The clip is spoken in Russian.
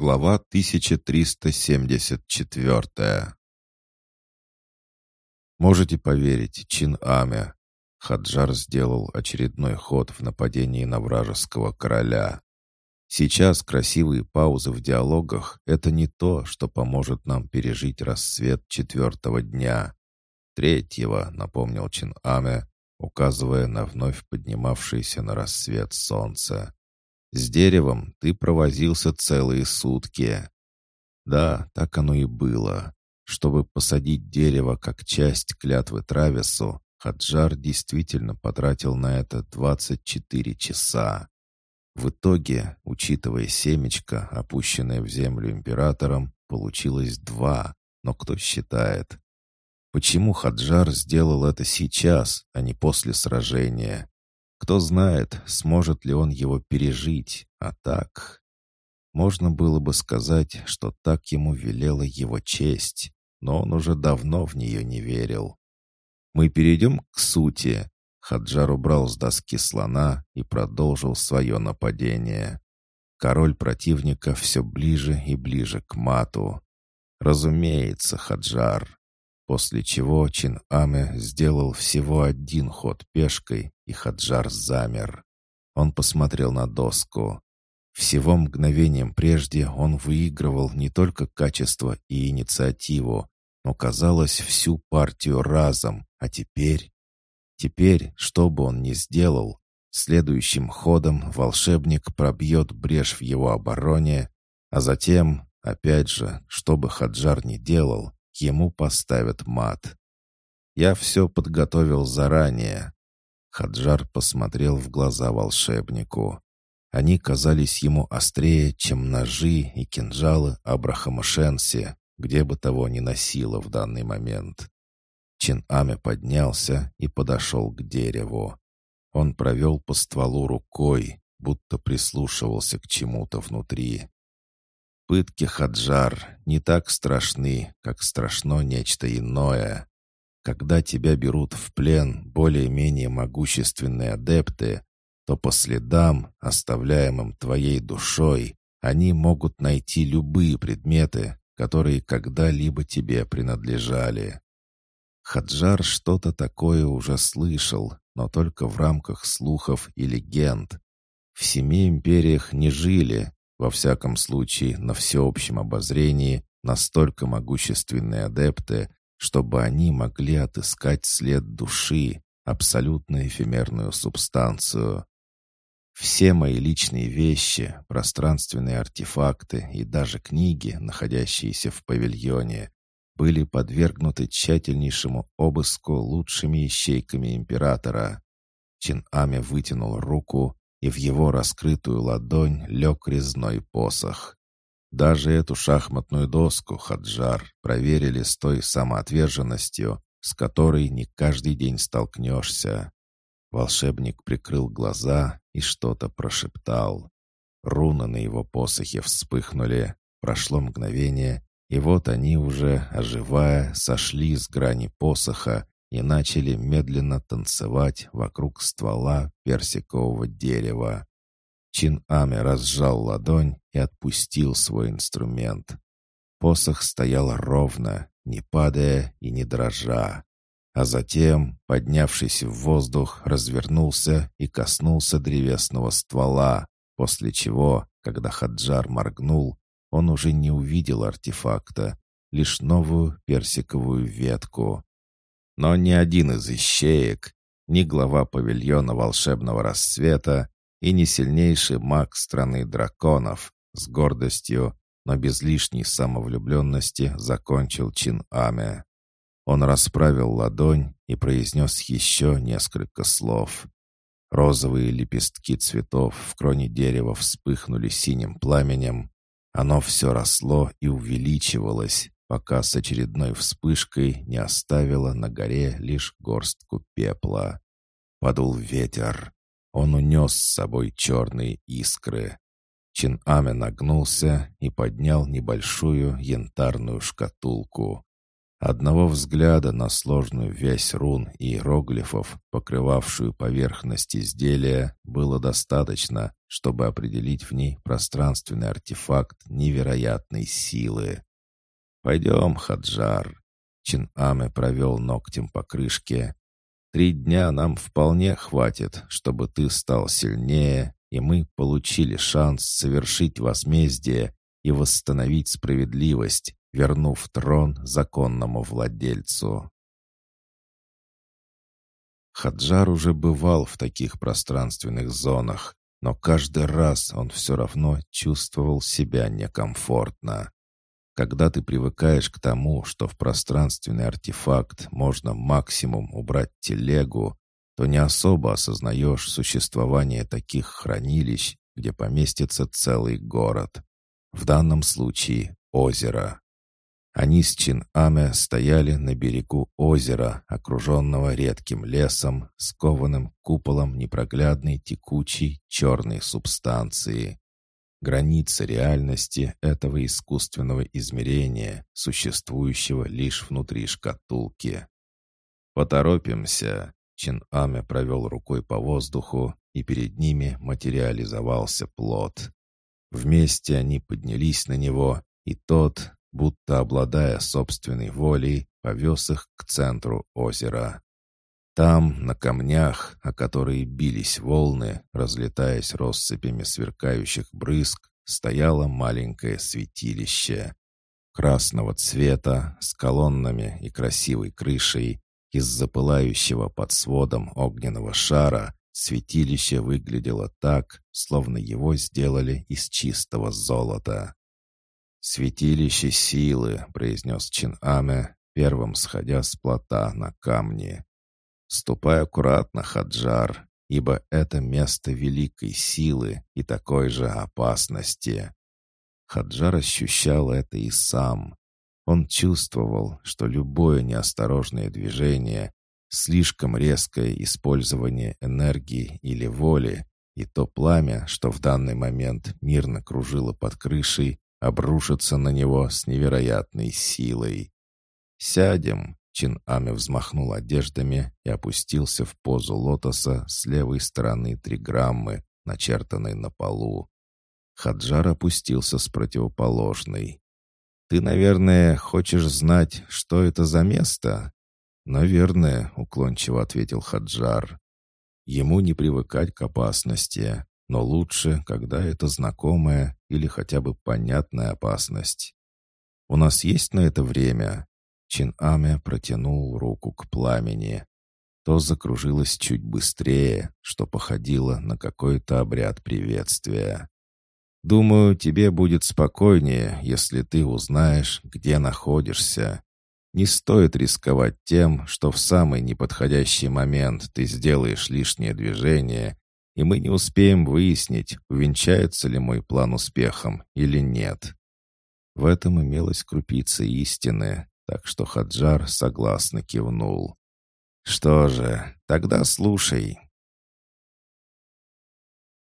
Глава 1374 Можете поверить, Чин Аме. Хаджар сделал очередной ход в нападении на вражеского короля. Сейчас красивые паузы в диалогах — это не то, что поможет нам пережить рассвет четвертого дня. Третьего, напомнил Чин Аме, указывая на вновь поднимавшееся на рассвет солнце. С деревом ты провозился целые сутки. Да, так оно и было. Чтобы посадить дерево как часть клятвы Травису, Хаджар действительно потратил на это 24 часа. В итоге, учитывая семечко, опущенное в землю императором, получилось два, но кто считает? Почему Хаджар сделал это сейчас, а не после сражения? Кто знает, сможет ли он его пережить, а так... Можно было бы сказать, что так ему велела его честь, но он уже давно в нее не верил. Мы перейдем к сути. Хаджар убрал с доски слона и продолжил свое нападение. Король противника все ближе и ближе к мату. Разумеется, Хаджар после чего Чин Аме сделал всего один ход пешкой, и Хаджар замер. Он посмотрел на доску. Всего мгновением прежде он выигрывал не только качество и инициативу, но, казалось, всю партию разом, а теперь... Теперь, что бы он ни сделал, следующим ходом волшебник пробьет брешь в его обороне, а затем, опять же, что бы Хаджар ни делал, ему поставят мат. Я все подготовил заранее. Хаджар посмотрел в глаза волшебнику. Они казались ему острее, чем ножи и кинжалы Абрахама Шенси, где бы того ни носило в данный момент. Чин Аме поднялся и подошел к дереву. Он провел по стволу рукой, будто прислушивался к чему-то внутри. Пытки Хаджар не так страшны, как страшно нечто иное. Когда тебя берут в плен более-менее могущественные адепты, то по следам, оставляемым твоей душой, они могут найти любые предметы, которые когда-либо тебе принадлежали. Хаджар что-то такое уже слышал, но только в рамках слухов и легенд. В семи империях не жили, во всяком случае, на всеобщем обозрении настолько могущественные адепты, чтобы они могли отыскать след души, абсолютно эфемерную субстанцию. Все мои личные вещи, пространственные артефакты и даже книги, находящиеся в павильоне, были подвергнуты тщательнейшему обыску лучшими ищейками императора. Чин Аме вытянул руку, и в его раскрытую ладонь лег резной посох. Даже эту шахматную доску Хаджар проверили с той самоотверженностью, с которой не каждый день столкнешься. Волшебник прикрыл глаза и что-то прошептал. Руны на его посохе вспыхнули, прошло мгновение, и вот они уже, оживая, сошли с грани посоха и начали медленно танцевать вокруг ствола персикового дерева. Чин Аме разжал ладонь и отпустил свой инструмент. Посох стоял ровно, не падая и не дрожа. А затем, поднявшись в воздух, развернулся и коснулся древесного ствола, после чего, когда Хаджар моргнул, он уже не увидел артефакта, лишь новую персиковую ветку. Но ни один из ищеек, ни глава павильона волшебного рассвета и ни сильнейший маг страны драконов с гордостью, но без лишней самовлюбленности закончил чин Аме. Он расправил ладонь и произнес еще несколько слов. Розовые лепестки цветов в кроне дерева вспыхнули синим пламенем. Оно все росло и увеличивалось, пока с очередной вспышкой не оставила на горе лишь горстку пепла. Подул ветер. Он унес с собой черные искры. Чин Аме нагнулся и поднял небольшую янтарную шкатулку. Одного взгляда на сложную вязь рун и иероглифов, покрывавшую поверхность изделия, было достаточно, чтобы определить в ней пространственный артефакт невероятной силы. «Пойдем, Хаджар». Чин-Аме провел ногтем по крышке. «Три дня нам вполне хватит, чтобы ты стал сильнее, и мы получили шанс совершить возмездие и восстановить справедливость, вернув трон законному владельцу. Хаджар уже бывал в таких пространственных зонах, но каждый раз он все равно чувствовал себя некомфортно. Когда ты привыкаешь к тому, что в пространственный артефакт можно максимум убрать телегу, то не особо осознаешь существование таких хранилищ, где поместится целый город. В данном случае озеро. Они с Чин-Аме стояли на берегу озера, окруженного редким лесом, скованным куполом непроглядной текучей черной субстанции. Граница реальности этого искусственного измерения, существующего лишь внутри шкатулки. «Поторопимся!» Чин-Аме провел рукой по воздуху, и перед ними материализовался плод. Вместе они поднялись на него, и тот, будто обладая собственной волей, повез их к центру озера. Там, на камнях, о которые бились волны, разлетаясь россыпями сверкающих брызг, стояло маленькое святилище. Красного цвета, с колоннами и красивой крышей, из-за пылающего под сводом огненного шара святилище выглядело так, словно его сделали из чистого золота. «Святилище силы», — произнес Чин Аме, первым сходя с плота на камни. «Ступай аккуратно, Хаджар, ибо это место великой силы и такой же опасности». Хаджар ощущал это и сам. Он чувствовал, что любое неосторожное движение, слишком резкое использование энергии или воли, и то пламя, что в данный момент мирно кружило под крышей, обрушится на него с невероятной силой. «Сядем!» — Чин Ами взмахнул одеждами и опустился в позу лотоса с левой стороны триграммы, начертанной на полу. Хаджар опустился с противоположной. «Ты, наверное, хочешь знать, что это за место?» «Наверное», — уклончиво ответил Хаджар. Ему не привыкать к опасности но лучше, когда это знакомая или хотя бы понятная опасность. «У нас есть на это время?» Чин Аме протянул руку к пламени. То закружилось чуть быстрее, что походило на какой-то обряд приветствия. «Думаю, тебе будет спокойнее, если ты узнаешь, где находишься. Не стоит рисковать тем, что в самый неподходящий момент ты сделаешь лишнее движение и мы не успеем выяснить, увенчается ли мой план успехом или нет. В этом имелась крупица истины, так что Хаджар согласно кивнул. «Что же, тогда слушай.